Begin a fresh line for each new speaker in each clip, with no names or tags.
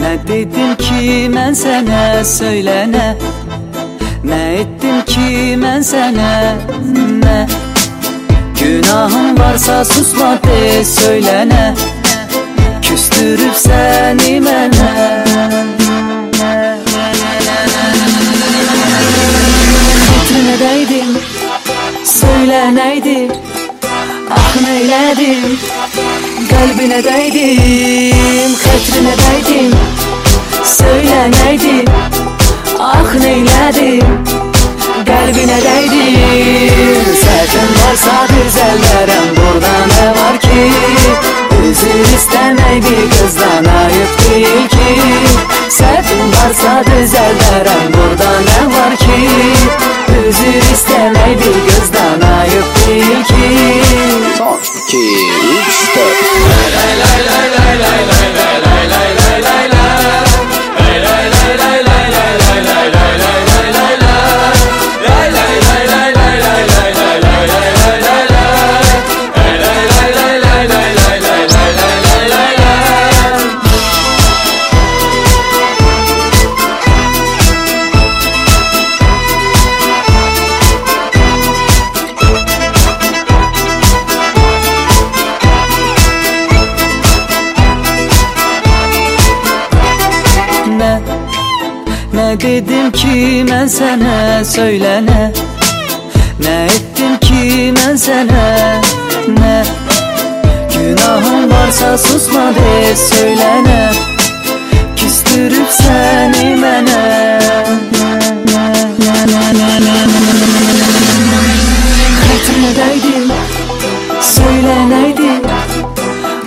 Ne dedim ki ben sana söylene? Ne ettim ki ben sana? Ne? Günahım varsa susma de söylene. Küstürüp seni mene Fitrine değdim Söyle neydi Ah neyledim Kalbine değdim Hatrine değdim. Söyle neydi Ah neyledim Kalbine değdim. Sakın varsa güzellerim Burada ne var ki? Üzül istemeyi bir kızdan ayıp değil ki. Sakın varsa güzellerim Burada ne var ki? Üzül istemeyi bir kızdan ayıp değil ki Dedim ki ben sana söylene? Ne ettim ki ben sana? Ne? Günahım varsa susma de söylene. Küstürüp seni mene Hatırına değdim Söyle neydi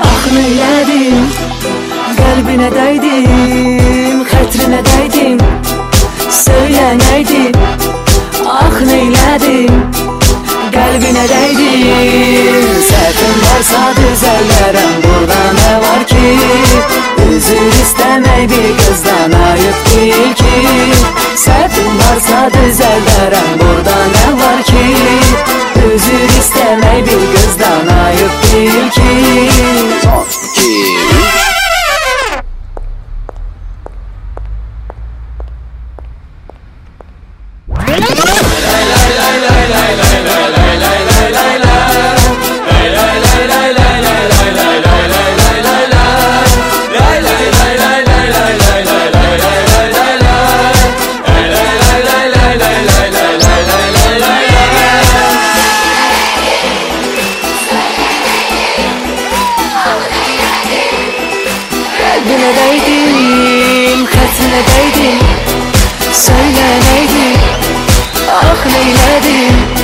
Ah neyledim Kalbine değdim Sakın varsa düzellerim Burada ne var ki? Üzül istemey bir kızdan ayıp ki. Düzellerim Burada ne
söyleneydim
Hatını değdim Söyleneydim Ah neyledim?